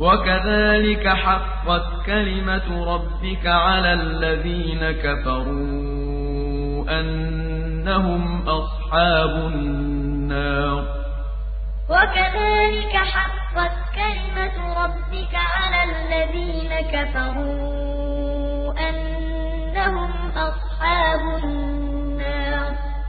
وكذلك حقت كلمة ربك على الذين كفروا أنهم أصحاب النار. وكذلك حقت كلمة ربك على الذين كفروا